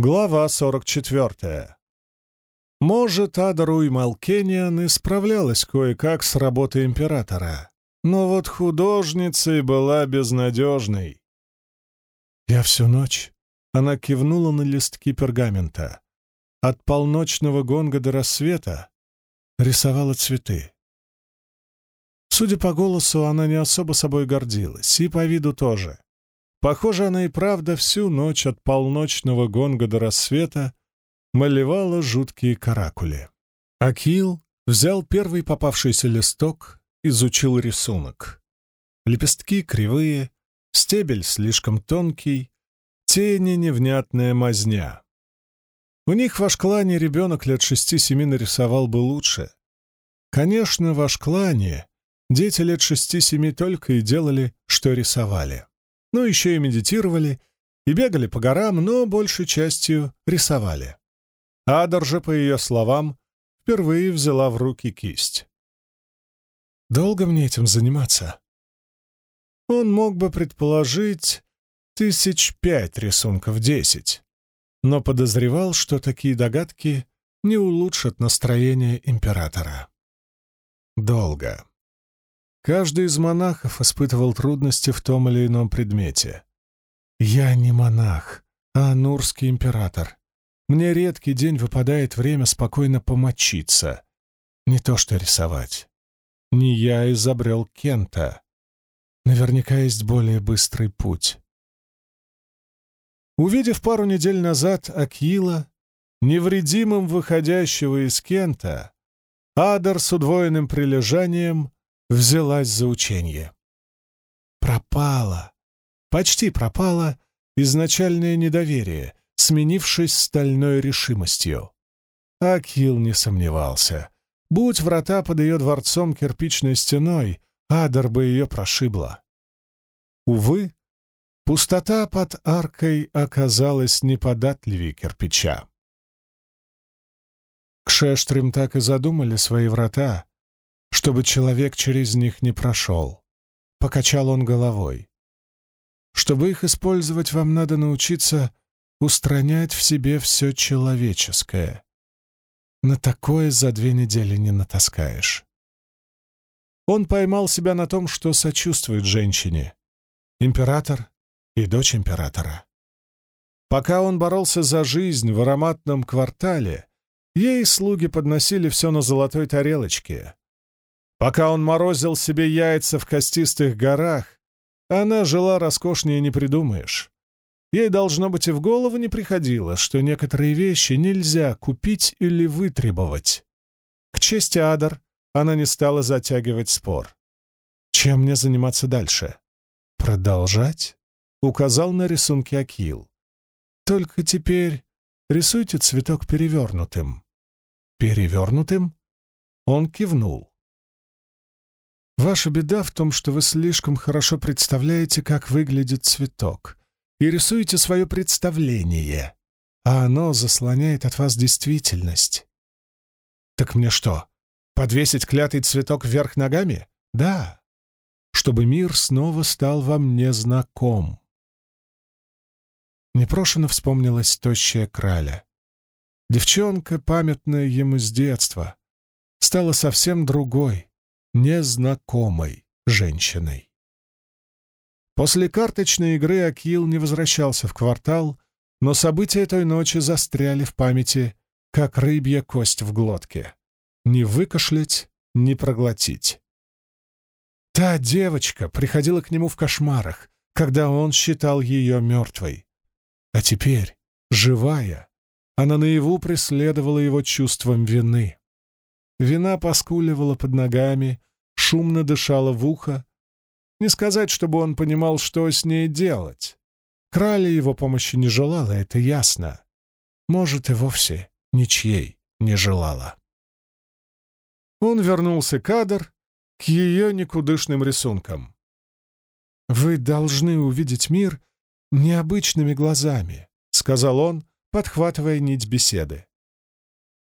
Глава 44. Может, Адару и Малкениан исправлялась кое-как с работой императора, но вот художницей была безнадежной. Я всю ночь, она кивнула на листки пергамента, от полночного гонга до рассвета рисовала цветы. Судя по голосу, она не особо собой гордилась, и по виду тоже. Похоже, она и правда всю ночь от полночного гонга до рассвета малевала жуткие каракули. Акил взял первый попавшийся листок, изучил рисунок. Лепестки кривые, стебель слишком тонкий, тени невнятная мазня. У них в Ашклане ребенок лет шести-семи нарисовал бы лучше. Конечно, в Ашклане дети лет шести-семи только и делали, что рисовали но еще и медитировали, и бегали по горам, но большей частью рисовали. Адар же, по ее словам, впервые взяла в руки кисть. «Долго мне этим заниматься?» Он мог бы предположить тысяч пять рисунков десять, но подозревал, что такие догадки не улучшат настроение императора. Долго. Каждый из монахов испытывал трудности в том или ином предмете. «Я не монах, а нурский император. Мне редкий день выпадает время спокойно помочиться. Не то что рисовать. Не я изобрел Кента. Наверняка есть более быстрый путь». Увидев пару недель назад Акила, невредимым выходящего из Кента, Адар с удвоенным прилежанием взялась за учение. Пропало, почти пропало изначальное недоверие, сменившись стальной решимостью. Акил не сомневался. Будь врата под ее дворцом кирпичной стеной, Адар бы ее прошибла. Увы, пустота под аркой оказалась неподатливее кирпича. Кшештрим так и задумали свои врата, чтобы человек через них не прошел. Покачал он головой. Чтобы их использовать, вам надо научиться устранять в себе все человеческое. На такое за две недели не натаскаешь. Он поймал себя на том, что сочувствует женщине. Император и дочь императора. Пока он боролся за жизнь в ароматном квартале, ей слуги подносили все на золотой тарелочке, Пока он морозил себе яйца в костистых горах, она жила роскошнее не придумаешь. Ей, должно быть, и в голову не приходило, что некоторые вещи нельзя купить или вытребовать. К чести Адар, она не стала затягивать спор. Чем мне заниматься дальше? Продолжать? Указал на рисунке Акил. Только теперь рисуйте цветок перевернутым. Перевернутым? Он кивнул. Ваша беда в том, что вы слишком хорошо представляете, как выглядит цветок, и рисуете свое представление, а оно заслоняет от вас действительность. Так мне что, подвесить клятый цветок вверх ногами? Да, чтобы мир снова стал вам незнаком. Непрошено вспомнилась тощая краля. Девчонка, памятная ему с детства, стала совсем другой, незнакомой женщиной. После карточной игры Акил не возвращался в квартал, но события той ночи застряли в памяти, как рыбья кость в глотке. Не выкашлять, не проглотить. Та девочка приходила к нему в кошмарах, когда он считал ее мертвой. А теперь, живая, она наяву преследовала его чувством вины. Вина поскуливала под ногами, шумно дышала в ухо. Не сказать, чтобы он понимал, что с ней делать. Краля его помощи не желала, это ясно. Может, и вовсе ничьей не желала. Он вернулся к Адр, к ее никудышным рисункам. «Вы должны увидеть мир необычными глазами», — сказал он, подхватывая нить беседы.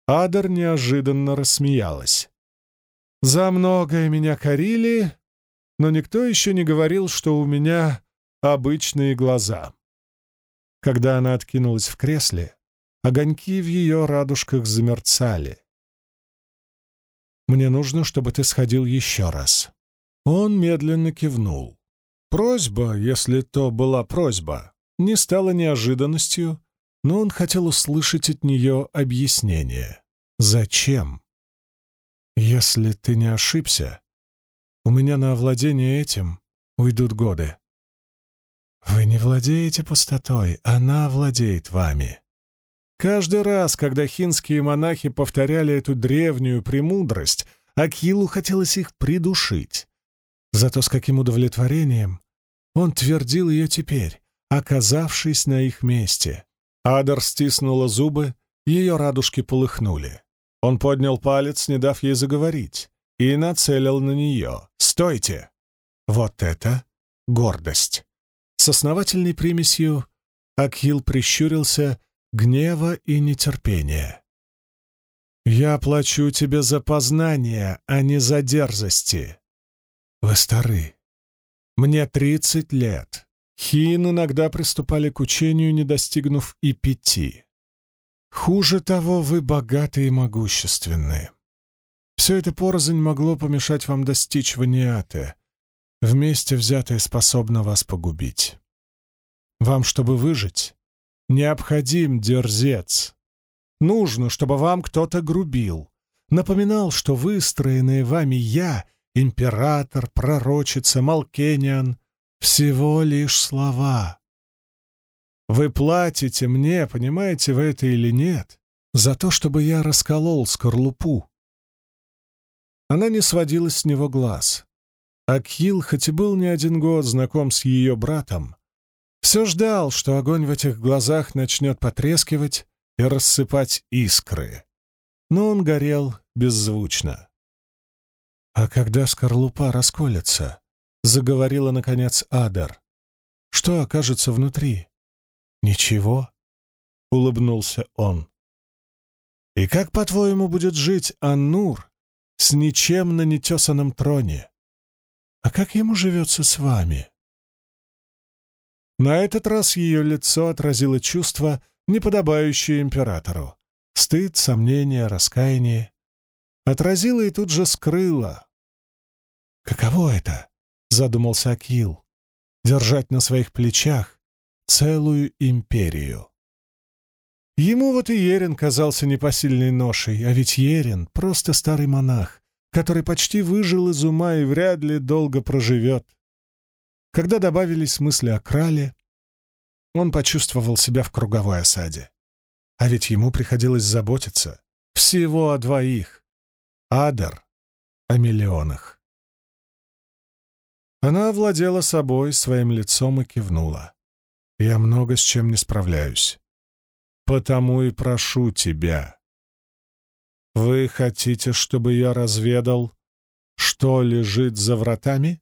Адар неожиданно рассмеялась. «За многое меня корили, но никто еще не говорил, что у меня обычные глаза». Когда она откинулась в кресле, Огоньки в ее радужках замерцали. «Мне нужно, чтобы ты сходил еще раз». Он медленно кивнул. Просьба, если то была просьба, не стала неожиданностью, но он хотел услышать от нее объяснение. «Зачем?» «Если ты не ошибся, у меня на овладение этим уйдут годы». «Вы не владеете пустотой, она владеет вами». Каждый раз, когда хинские монахи повторяли эту древнюю премудрость, Акилу хотелось их придушить. Зато с каким удовлетворением он твердил ее теперь, оказавшись на их месте. Адар стиснула зубы, ее радужки полыхнули. Он поднял палец, не дав ей заговорить, и нацелил на нее. «Стойте!» Вот это гордость. С основательной примесью Акил прищурился гнева и нетерпения. «Я плачу тебе за познание, а не за дерзости. Вы стары. Мне тридцать лет. Хин иногда приступали к учению, не достигнув и пяти. Хуже того, вы богаты и могущественны. Все это порознь могло помешать вам достичь Ваниаты. Вместе взятое способно вас погубить. Вам, чтобы выжить, необходим дерзец. Нужно, чтобы вам кто-то грубил, напоминал, что выстроенные вами «я» — император, пророчица, Малкениан — всего лишь слова. Вы платите мне, понимаете вы это или нет, за то, чтобы я расколол скорлупу. Она не сводила с него глаз. Акил, хоть и был не один год знаком с ее братом, все ждал, что огонь в этих глазах начнет потрескивать, и рассыпать искры. Но он горел беззвучно. «А когда скорлупа расколется?» — заговорила, наконец, Адар. «Что окажется внутри?» «Ничего», — улыбнулся он. «И как, по-твоему, будет жить Аннур с ничем на нетесанном троне? А как ему живется с вами?» На этот раз ее лицо отразило чувство, неподобающее императору. Стыд, сомнение, раскаяние. Отразило и тут же скрыло. «Каково это?» — задумался Акил. «Держать на своих плечах целую империю». Ему вот и Ерин казался непосильной ношей, а ведь Ерин — просто старый монах, который почти выжил из ума и вряд ли долго проживет. Когда добавились мысли о крале, он почувствовал себя в круговой осаде. А ведь ему приходилось заботиться всего о двоих. Адар о миллионах. Она овладела собой, своим лицом и кивнула. «Я много с чем не справляюсь. Потому и прошу тебя. Вы хотите, чтобы я разведал, что лежит за вратами?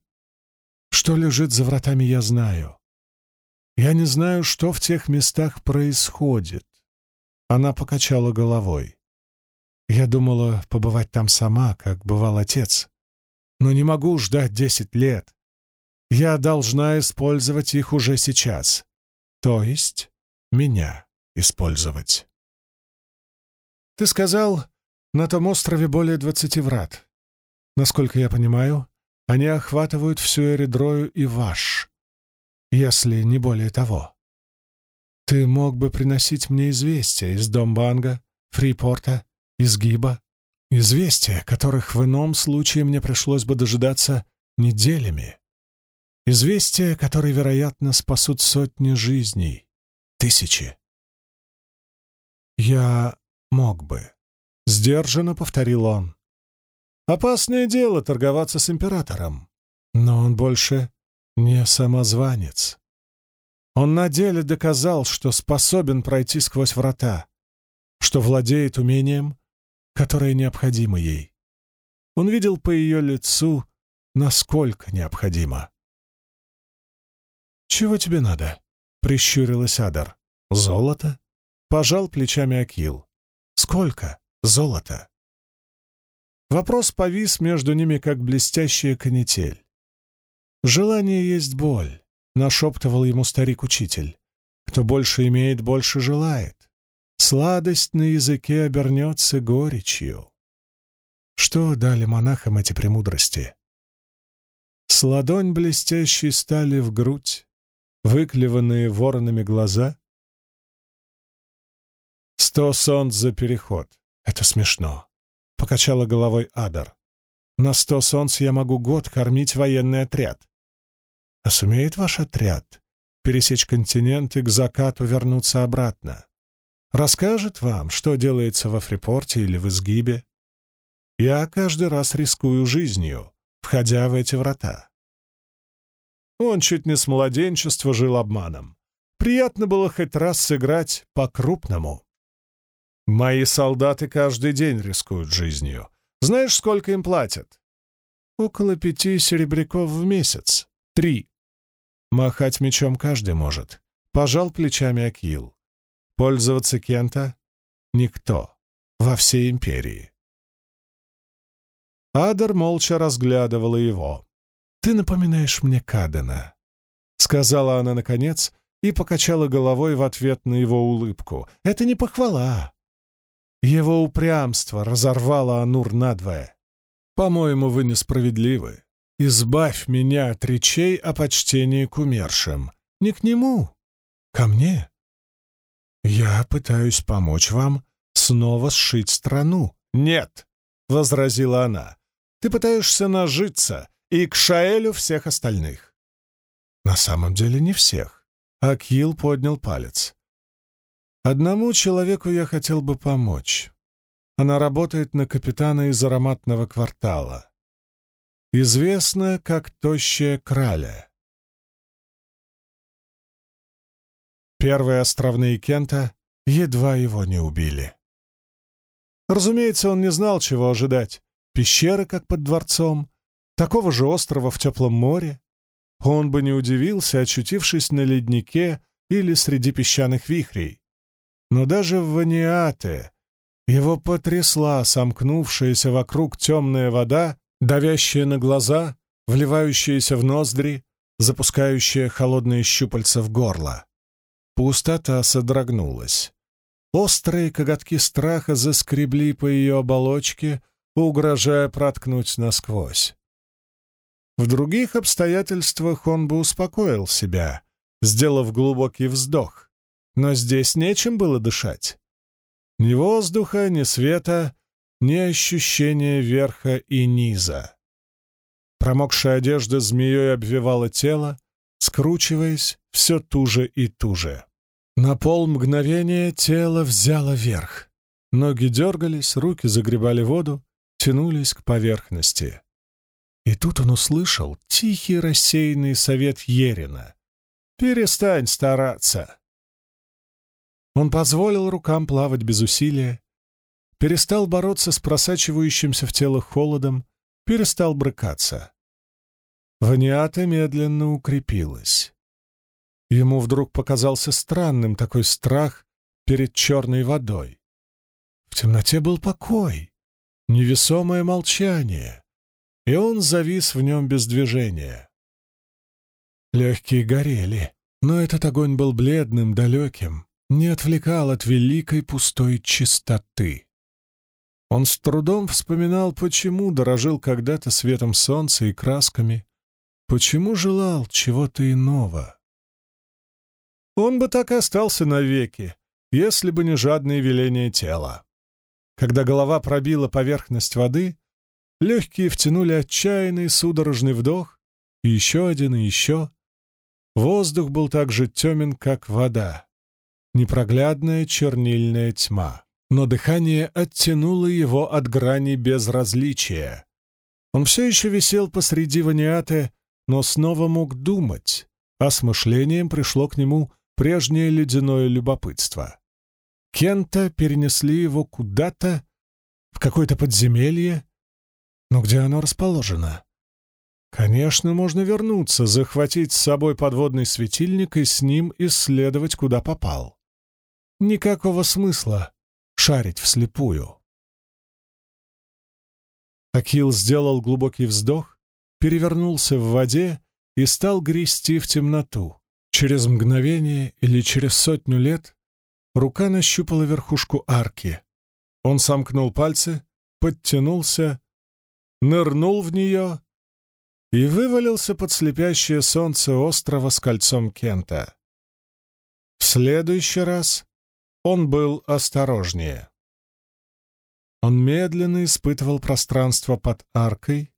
Что лежит за вратами, я знаю. Я не знаю, что в тех местах происходит. Она покачала головой. Я думала побывать там сама, как бывал отец. Но не могу ждать десять лет. Я должна использовать их уже сейчас. То есть меня использовать. Ты сказал, на том острове более двадцати врат. Насколько я понимаю, они охватывают всю Эридрою и Ваш если не более того. Ты мог бы приносить мне известия из Домбанга, Фрипорта, изгиба, известия, которых в ином случае мне пришлось бы дожидаться неделями. Известия, которые, вероятно, спасут сотни жизней, тысячи. Я мог бы. Сдержанно повторил он. Опасное дело торговаться с императором. Но он больше не самозванец. Он на деле доказал, что способен пройти сквозь врата, что владеет умением, которое необходимо ей. Он видел по ее лицу, насколько необходимо. «Чего тебе надо?» — прищурилась Адар. «Золото?» — пожал плечами Акил. «Сколько золота?» Вопрос повис между ними, как блестящая канитель. «Желание есть боль», — нашептывал ему старик-учитель. «Кто больше имеет, больше желает. сладость на языке обернется горечью. Что дали монахам эти премудрости? С ладонь блестящей стали в грудь, выклеванные воронами глаза. Сто сонт за переход. Это смешно. Покачала головой Адар. На сто солнц я могу год кормить военный отряд. А сумеет ваш отряд пересечь континент и к закату вернуться обратно? Расскажет вам, что делается во Фрипорте или в изгибе? Я каждый раз рискую жизнью, входя в эти врата. Он чуть не с младенчества жил обманом. Приятно было хоть раз сыграть по-крупному. Мои солдаты каждый день рискуют жизнью. Знаешь, сколько им платят? Около пяти серебряков в месяц. Три. Махать мечом каждый может. Пожал плечами Акил. Пользоваться Кента — никто. Во всей империи. Адер молча разглядывала его. «Ты напоминаешь мне Кадена», — сказала она наконец и покачала головой в ответ на его улыбку. «Это не похвала. Его упрямство разорвало Анур надвое. По-моему, вы несправедливы. Избавь меня от речей о почтении к умершим. Не к нему, ко мне. Я пытаюсь помочь вам снова сшить страну. Нет, — возразила она, ты пытаешься нажиться и к Шаэлю всех остальных. На самом деле не всех. Акил поднял палец. Одному человеку я хотел бы помочь. Она работает на капитана из ароматного квартала. Известна как Тощая Краля. Первые островные Кента едва его не убили. Разумеется, он не знал, чего ожидать пещеры, как под дворцом, такого же острова в теплом море. Он бы не удивился, очутившись на леднике или среди песчаных вихрей. Но даже в Ваниате его потрясла сомкнувшаяся вокруг темная вода, давящая на глаза, вливающаяся в ноздри, запускающая холодные щупальца в горло. Пустота содрогнулась. Острые коготки страха заскребли по ее оболочке — угрожая проткнуть насквозь. В других обстоятельствах он бы успокоил себя, сделав глубокий вздох, но здесь нечем было дышать. Ни воздуха, ни света, ни ощущения верха и низа. Промокшая одежда змеей обвивала тело, скручиваясь все туже и туже. На пол мгновения тело взяло верх. Ноги дергались, руки загребали воду, тянулись к поверхности. И тут он услышал тихий рассеянный совет Ерина. «Перестань стараться!» Он позволил рукам плавать без усилия, перестал бороться с просачивающимся в тело холодом, перестал брыкаться. Ваниата медленно укрепилась. Ему вдруг показался странным такой страх перед черной водой. В темноте был покой невесомое молчание, и он завис в нем без движения. Легкие горели, но этот огонь был бледным, далеким, не отвлекал от великой пустой чистоты. Он с трудом вспоминал, почему дорожил когда-то светом солнца и красками, почему желал чего-то иного. Он бы так и остался навеки, если бы не жадные веления тела. Когда голова пробила поверхность воды, легкие втянули отчаянный судорожный вдох, и еще один, и еще. Воздух был так же темен, как вода. Непроглядная чернильная тьма. Но дыхание оттянуло его от грани безразличия. Он все еще висел посреди ваниаты, но снова мог думать, а с мышлением пришло к нему прежнее ледяное любопытство. Кента перенесли его куда-то, в какое-то подземелье. Но где оно расположено? Конечно, можно вернуться, захватить с собой подводный светильник и с ним исследовать, куда попал. Никакого смысла шарить вслепую. Акил сделал глубокий вздох, перевернулся в воде и стал грести в темноту. Через мгновение или через сотню лет Рука нащупала верхушку арки. Он сомкнул пальцы, подтянулся, нырнул в нее и вывалился под слепящее солнце острова с кольцом Кента. В следующий раз он был осторожнее. Он медленно испытывал пространство под аркой,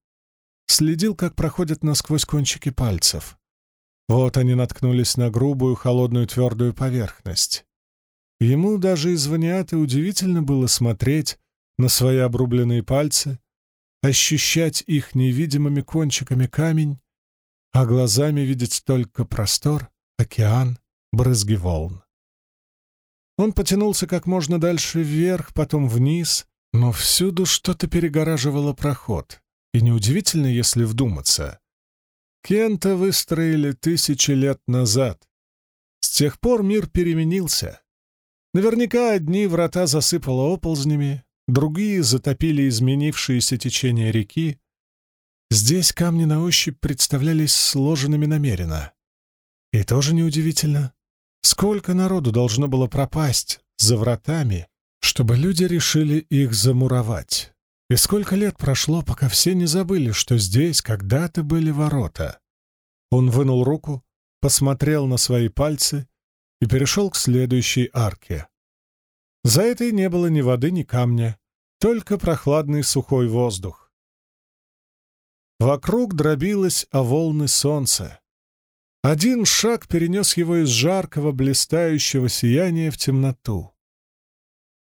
следил, как проходят насквозь кончики пальцев. Вот они наткнулись на грубую, холодную, твердую поверхность. Ему даже из ваниаты удивительно было смотреть на свои обрубленные пальцы, ощущать их невидимыми кончиками камень, а глазами видеть только простор, океан, брызги волн. Он потянулся как можно дальше вверх, потом вниз, но всюду что-то перегораживало проход. И неудивительно, если вдуматься. Кента выстроили тысячи лет назад. С тех пор мир переменился. Наверняка одни врата засыпало оползнями, другие затопили изменившиеся течения реки. Здесь камни на ощупь представлялись сложенными намеренно. И тоже неудивительно. Сколько народу должно было пропасть за вратами, чтобы люди решили их замуровать? И сколько лет прошло, пока все не забыли, что здесь когда-то были ворота? Он вынул руку, посмотрел на свои пальцы и перешел к следующей арке. За этой не было ни воды, ни камня, только прохладный сухой воздух. Вокруг дробилось о волны солнца. Один шаг перенес его из жаркого, блистающего сияния в темноту.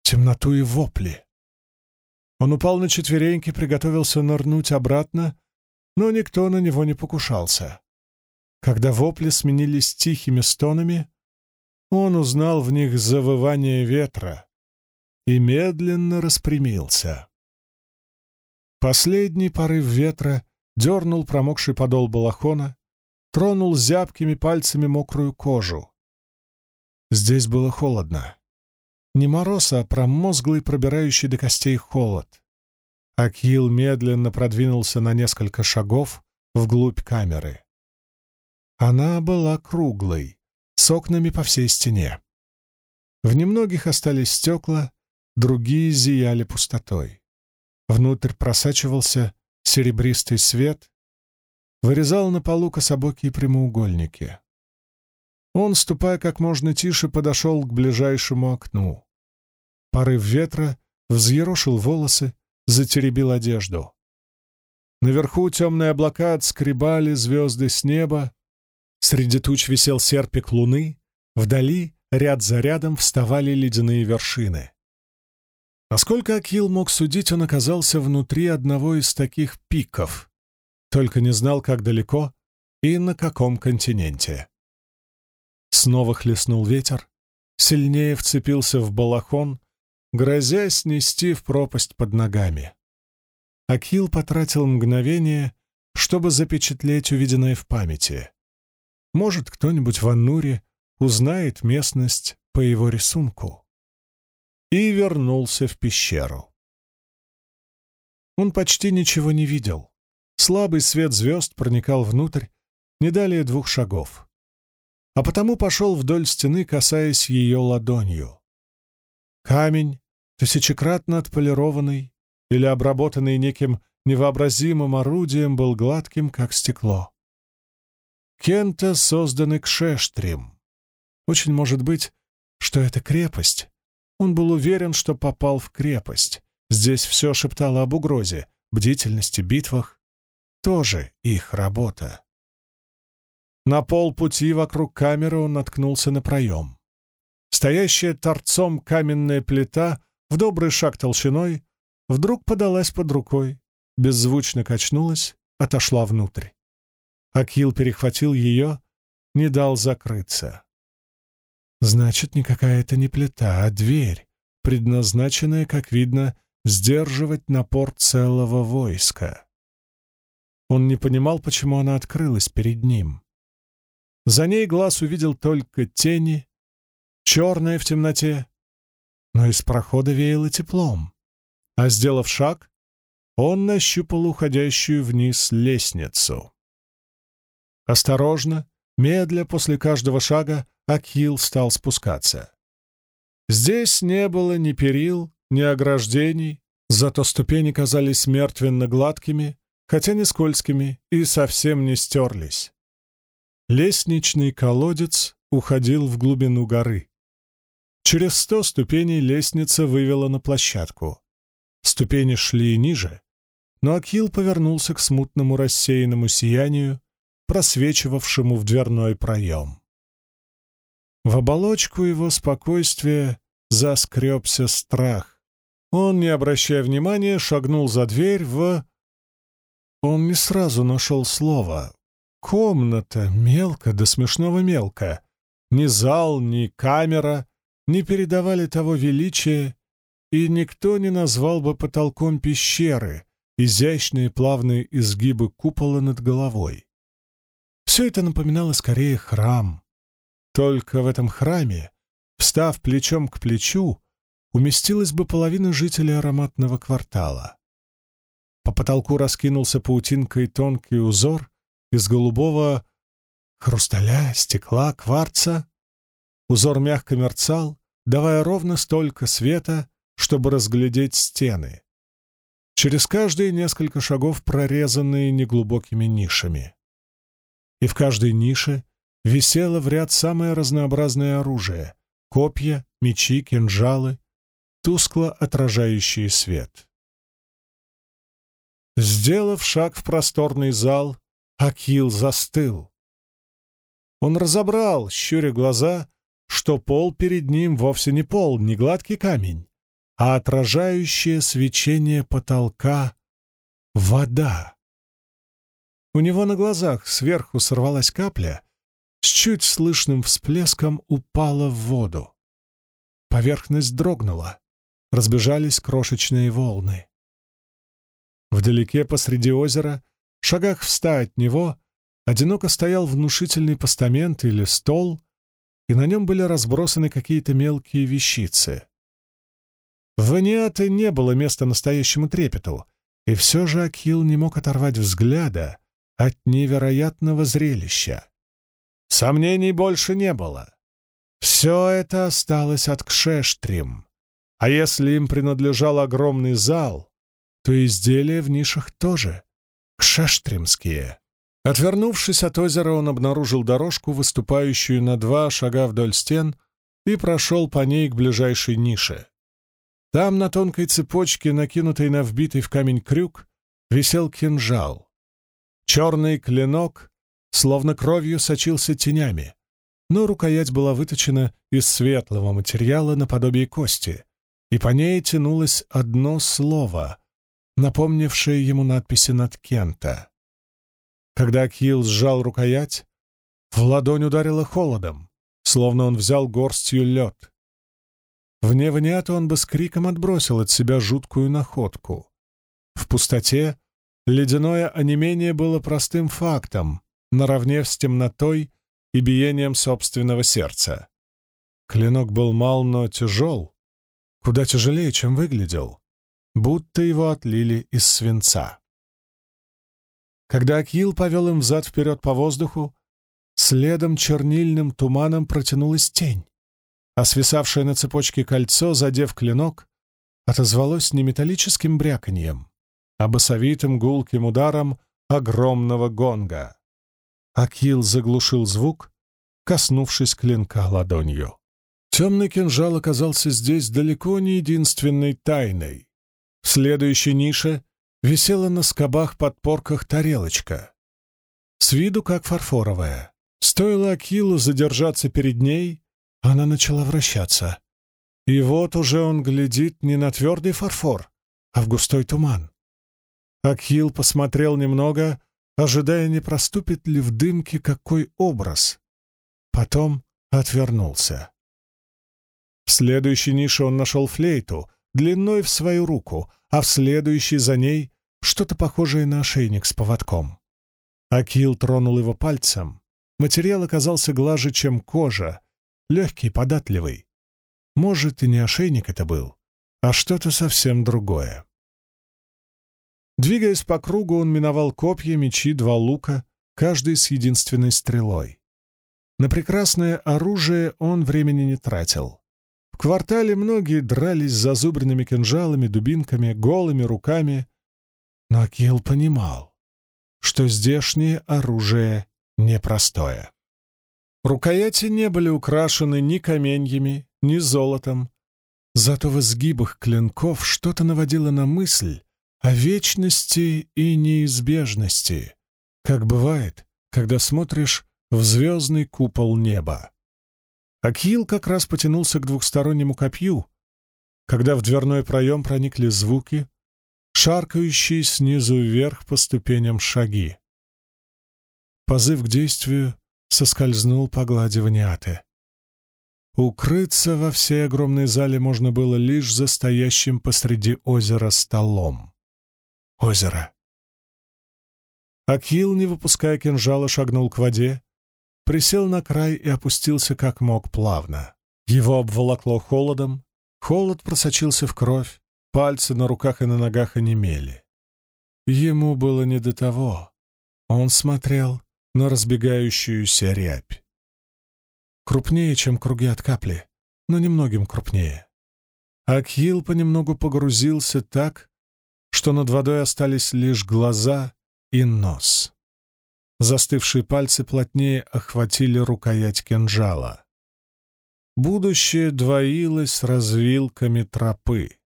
Темноту и вопли. Он упал на четвереньки, приготовился нырнуть обратно, но никто на него не покушался. Когда вопли сменились тихими стонами, он узнал в них завывание ветра и медленно распрямился. Последний порыв ветра дернул промокший подол балахона, тронул зябкими пальцами мокрую кожу. Здесь было холодно. Не мороз, а промозглый, пробирающий до костей холод. Акил медленно продвинулся на несколько шагов вглубь камеры. Она была круглой, с окнами по всей стене. В немногих остались стекла, другие зияли пустотой. Внутрь просачивался серебристый свет, вырезал на полу кособокие прямоугольники. Он, ступая как можно тише, подошел к ближайшему окну. Порыв ветра взъерошил волосы, затеребил одежду. Наверху темные облака отскребали звезды с неба, Среди туч висел серпик луны, вдали, ряд за рядом, вставали ледяные вершины. Насколько Акил мог судить, он оказался внутри одного из таких пиков, только не знал, как далеко и на каком континенте. Снова хлестнул ветер, сильнее вцепился в балахон, грозя снести в пропасть под ногами. Акил потратил мгновение, чтобы запечатлеть увиденное в памяти. Может, кто-нибудь в Аннуре узнает местность по его рисунку. И вернулся в пещеру. Он почти ничего не видел. Слабый свет звезд проникал внутрь не далее двух шагов. А потому пошел вдоль стены, касаясь ее ладонью. Камень, тысячекратно отполированный или обработанный неким невообразимым орудием, был гладким, как стекло. Кента созданы Кшештрим. Очень может быть, что это крепость. Он был уверен, что попал в крепость. Здесь все шептало об угрозе, бдительности, битвах. Тоже их работа. На полпути вокруг камеры он наткнулся на проем. Стоящая торцом каменная плита в добрый шаг толщиной вдруг подалась под рукой, беззвучно качнулась, отошла внутрь. Акил перехватил ее, не дал закрыться. Значит, никакая это не плита, а дверь, предназначенная, как видно, сдерживать напор целого войска. Он не понимал, почему она открылась перед ним. За ней глаз увидел только тени, черные в темноте, но из прохода веяло теплом. А сделав шаг, он нащупал уходящую вниз лестницу. Осторожно, медля после каждого шага, Акил стал спускаться. Здесь не было ни перил, ни ограждений, зато ступени казались мертвенно-гладкими, хотя не скользкими, и совсем не стерлись. Лестничный колодец уходил в глубину горы. Через сто ступеней лестница вывела на площадку. Ступени шли ниже, но Акил повернулся к смутному рассеянному сиянию, просвечивавшему в дверной проем. В оболочку его спокойствия заскребся страх. Он, не обращая внимания, шагнул за дверь в... Он не сразу нашел слово. Комната мелко до смешного мелко. Ни зал, ни камера не передавали того величия, и никто не назвал бы потолком пещеры, изящные плавные изгибы купола над головой. Все это напоминало скорее храм. Только в этом храме, встав плечом к плечу, уместилась бы половина жителей ароматного квартала. По потолку раскинулся паутинкой тонкий узор из голубого хрусталя, стекла, кварца. Узор мягко мерцал, давая ровно столько света, чтобы разглядеть стены. Через каждые несколько шагов прорезанные неглубокими нишами. И в каждой нише висело в ряд самое разнообразное оружие — копья, мечи, кинжалы, тускло отражающие свет. Сделав шаг в просторный зал, Акил застыл. Он разобрал, щуря глаза, что пол перед ним вовсе не пол, не гладкий камень, а отражающее свечение потолка — вода. У него на глазах сверху сорвалась капля, с чуть слышным всплеском упала в воду. Поверхность дрогнула, разбежались крошечные волны. Вдалеке посреди озера, шагах в от него, одиноко стоял внушительный постамент или стол, и на нем были разбросаны какие-то мелкие вещицы. В Ваниате не было места настоящему трепету, и все же Акил не мог оторвать взгляда от невероятного зрелища. Сомнений больше не было. Все это осталось от Кшештрим. А если им принадлежал огромный зал, то изделия в нишах тоже кшештримские. Отвернувшись от озера, он обнаружил дорожку, выступающую на два шага вдоль стен, и прошел по ней к ближайшей нише. Там, на тонкой цепочке, накинутой на вбитый в камень крюк, висел кинжал. Черный клинок, словно кровью, сочился тенями, но рукоять была выточена из светлого материала наподобие кости, и по ней тянулось одно слово, напомнившее ему надписи над Кента. Когда Килл сжал рукоять, в ладонь ударило холодом, словно он взял горстью лед. Вне вняту он бы с криком отбросил от себя жуткую находку. В пустоте ледяное онемение было простым фактом, наравне с темнотой и биением собственного сердца. Клинок был мал, но тяжел, куда тяжелее, чем выглядел, будто его отлили из свинца. Когда Акил повел им взад-вперед по воздуху, следом чернильным туманом протянулась тень, а свисавшее на цепочке кольцо, задев клинок, отозвалось не металлическим бряканьем, а басовитым гулким ударом огромного гонга. Акил заглушил звук, коснувшись клинка ладонью. Темный кинжал оказался здесь далеко не единственной тайной. В следующей нише висела на скобах-подпорках тарелочка. С виду как фарфоровая. Стоило Акилу задержаться перед ней, она начала вращаться. И вот уже он глядит не на твердый фарфор, а в густой туман. Акил посмотрел немного, ожидая, не проступит ли в дымке какой образ. Потом отвернулся. В следующей нише он нашел флейту, длиной в свою руку, а в следующей за ней что-то похожее на ошейник с поводком. Акил тронул его пальцем. Материал оказался глаже, чем кожа, легкий, податливый. Может, и не ошейник это был, а что-то совсем другое. Двигаясь по кругу, он миновал копья, мечи, два лука, каждый с единственной стрелой. На прекрасное оружие он времени не тратил. В квартале многие дрались с зазубренными кинжалами, дубинками, голыми руками, но Акил понимал, что здешнее оружие непростое. Рукояти не были украшены ни каменьями, ни золотом, зато в изгибах клинков что-то наводило на мысль о вечности и неизбежности, как бывает, когда смотришь в звездный купол неба. Акил как раз потянулся к двухстороннему копью, когда в дверной проем проникли звуки, шаркающие снизу вверх по ступеням шаги. Позыв к действию соскользнул по глади Ваниаты. Укрыться во всей огромной зале можно было лишь за стоящим посреди озера столом. Озеро. Акил, не выпуская кинжала, шагнул к воде, присел на край и опустился как мог плавно. Его обволокло холодом, холод просочился в кровь, пальцы на руках и на ногах онемели. Ему было не до того. Он смотрел на разбегающуюся рябь. Крупнее, чем круги от капли, но немногим крупнее. Акил понемногу погрузился так, что над водой остались лишь глаза и нос. Застывшие пальцы плотнее охватили рукоять кинжала. Будущее двоилось развилками тропы.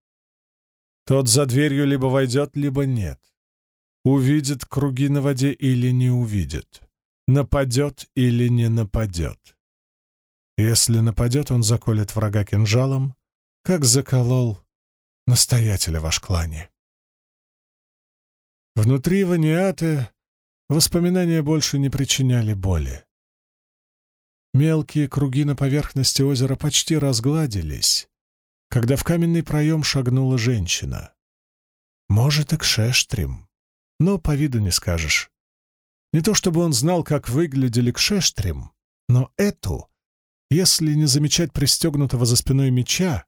Тот за дверью либо войдет, либо нет. Увидит круги на воде или не увидит. Нападет или не нападет. Если нападет, он заколет врага кинжалом, как заколол настоятеля в Ашклане. Внутри Ваниаты воспоминания больше не причиняли боли. Мелкие круги на поверхности озера почти разгладились, когда в каменный проем шагнула женщина. Может, и к Шештрим, но по виду не скажешь. Не то чтобы он знал, как выглядели к Шештрим, но эту, если не замечать пристегнутого за спиной меча,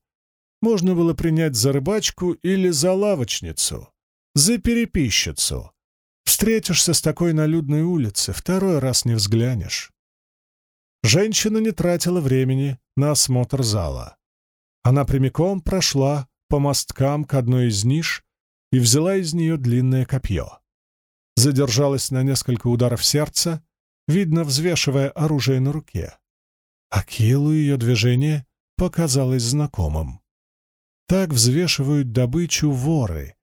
можно было принять за рыбачку или за лавочницу, за переписчицу. Встретишься с такой на людной улице, второй раз не взглянешь. Женщина не тратила времени на осмотр зала. Она прямиком прошла по мосткам к одной из ниш и взяла из нее длинное копье. Задержалась на несколько ударов сердца, видно, взвешивая оружие на руке. Акилу ее движение показалось знакомым. Так взвешивают добычу воры,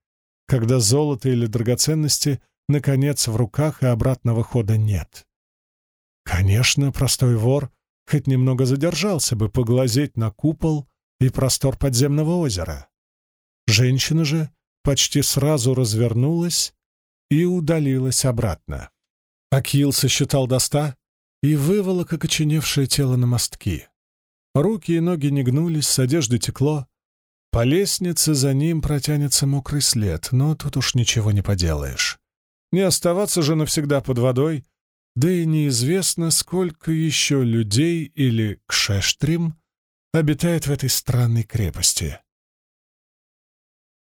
когда золото или драгоценности, наконец, в руках и обратного хода нет. Конечно, простой вор хоть немного задержался бы поглазеть на купол и простор подземного озера. Женщина же почти сразу развернулась и удалилась обратно. Акил сосчитал до ста и выволок окоченевшее тело на мостки. Руки и ноги не гнулись, с одежды текло. По лестнице за ним протянется мокрый след, но тут уж ничего не поделаешь. Не оставаться же навсегда под водой, да и неизвестно, сколько еще людей или кшештрим обитает в этой странной крепости.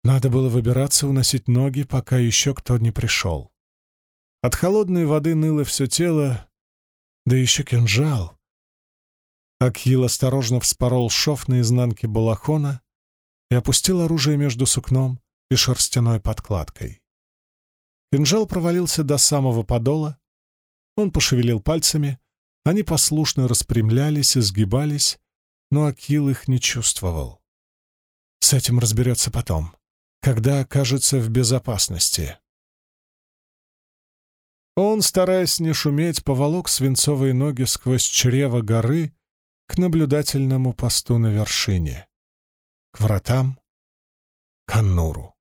Надо было выбираться, уносить ноги, пока еще кто не пришел. От холодной воды ныло все тело, да еще кинжал. Акил осторожно вспорол шов на изнанке балахона и опустил оружие между сукном и шерстяной подкладкой. Кинжал провалился до самого подола, он пошевелил пальцами, они послушно распрямлялись и сгибались, но Акил их не чувствовал. С этим разберется потом, когда окажется в безопасности. Он, стараясь не шуметь, поволок свинцовые ноги сквозь чрево горы к наблюдательному посту на вершине, к вратам, к Аннуру.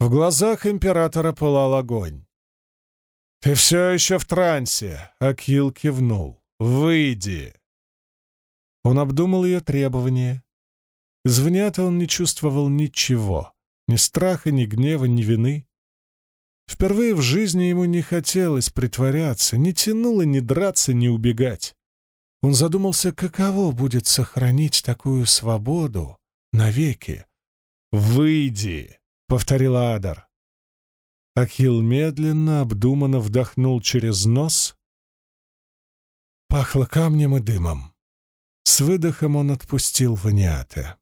В глазах императора пылал огонь. «Ты все еще в трансе!» — Акил кивнул. «Выйди!» Он обдумал ее требования. Звнята он не чувствовал ничего, ни страха, ни гнева, ни вины. Впервые в жизни ему не хотелось притворяться, не тянуло ни драться, ни убегать. Он задумался, каково будет сохранить такую свободу навеки. «Выйди!» — повторила Адар. Ахилл медленно, обдуманно вдохнул через нос Пахло камнем и дымом. С выдохом он отпустил Ваниате.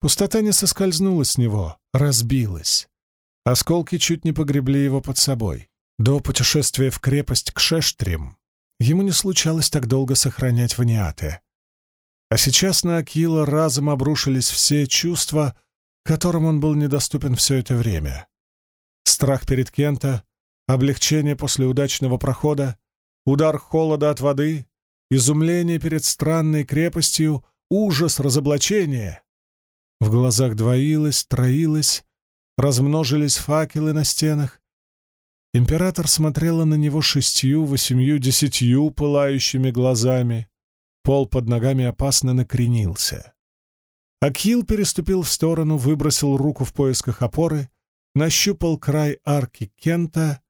Пустота не соскользнула с него, разбилась. Осколки чуть не погребли его под собой. До путешествия в крепость к Шештрим ему не случалось так долго сохранять Ваниате. А сейчас на Акила разом обрушились все чувства, которым он был недоступен все это время. Страх перед Кента, облегчение после удачного прохода, удар холода от воды, изумление перед странной крепостью, ужас разоблачения. В глазах двоилось, троилось, размножились факелы на стенах. Император смотрела на него шестью, восемью, десятью пылающими глазами. Пол под ногами опасно накренился. Акил переступил в сторону, выбросил руку в поисках опоры, нащупал край арки Кента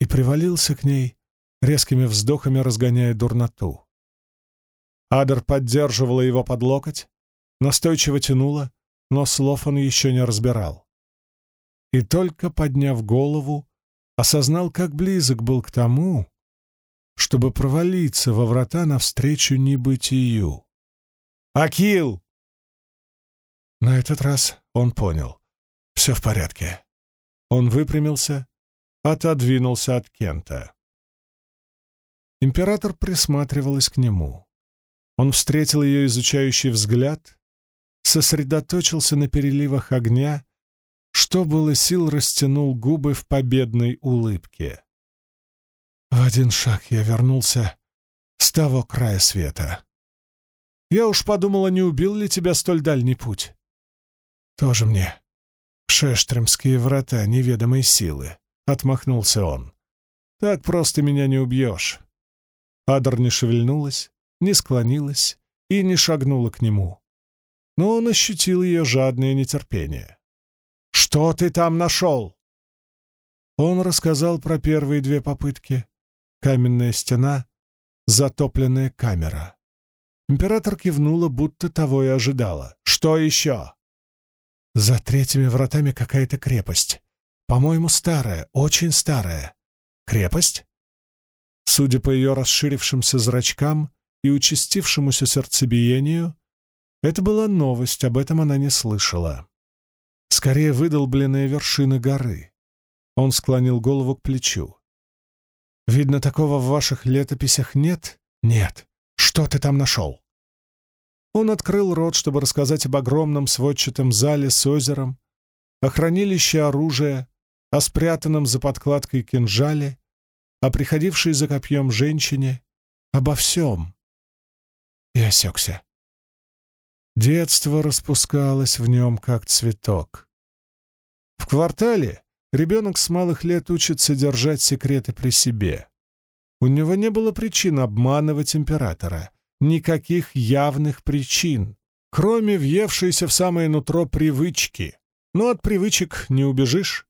и привалился к ней, резкими вздохами разгоняя дурноту. Адер поддерживала его под локоть, настойчиво тянула, но слов он еще не разбирал. И только подняв голову, осознал, как близок был к тому, чтобы провалиться во врата навстречу небытию. «Акил!» На этот раз он понял. Все в порядке. Он выпрямился, отодвинулся от Кента. Император присматривалась к нему. Он встретил ее изучающий взгляд, сосредоточился на переливах огня, что было сил растянул губы в победной улыбке. В один шаг я вернулся с того края света. Я уж подумала, не убил ли тебя столь дальний путь. Тоже мне. Шештремские врата неведомой силы, — отмахнулся он. Так просто меня не убьешь. Адр не шевельнулась, не склонилась и не шагнула к нему. Но он ощутил ее жадное нетерпение. «Что ты там нашел?» Он рассказал про первые две попытки. Каменная стена, затопленная камера. Император кивнула, будто того и ожидала. «Что еще?» «За третьими вратами какая-то крепость. По-моему, старая, очень старая. Крепость?» Судя по ее расширившимся зрачкам, и участившемуся сердцебиению, это была новость, об этом она не слышала. Скорее выдолбленная вершина горы. Он склонил голову к плечу. «Видно, такого в ваших летописях нет?» «Нет. Что ты там нашел?» Он открыл рот, чтобы рассказать об огромном сводчатом зале с озером, о хранилище оружия, о спрятанном за подкладкой кинжале, о приходившей за копьем женщине, обо всем и осекся. Детство распускалось в нем, как цветок. В квартале ребенок с малых лет учится держать секреты при себе. У него не было причин обманывать императора, никаких явных причин, кроме въевшейся в самое нутро привычки. Но от привычек не убежишь.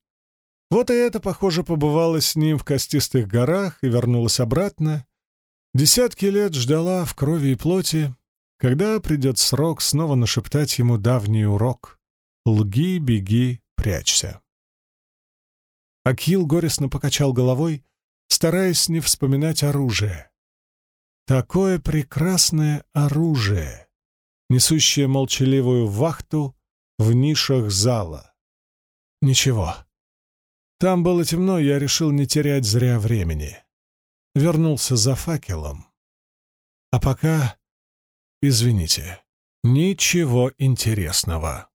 Вот и это, похоже, побывало с ним в Костистых горах и вернулось обратно, Десятки лет ждала в крови и плоти, когда придет срок снова нашептать ему давний урок «Лги, беги, прячься». Акил горестно покачал головой, стараясь не вспоминать оружие. Такое прекрасное оружие, несущее молчаливую вахту в нишах зала. Ничего. Там было темно, я решил не терять зря времени вернулся за факелом. А пока, извините, ничего интересного.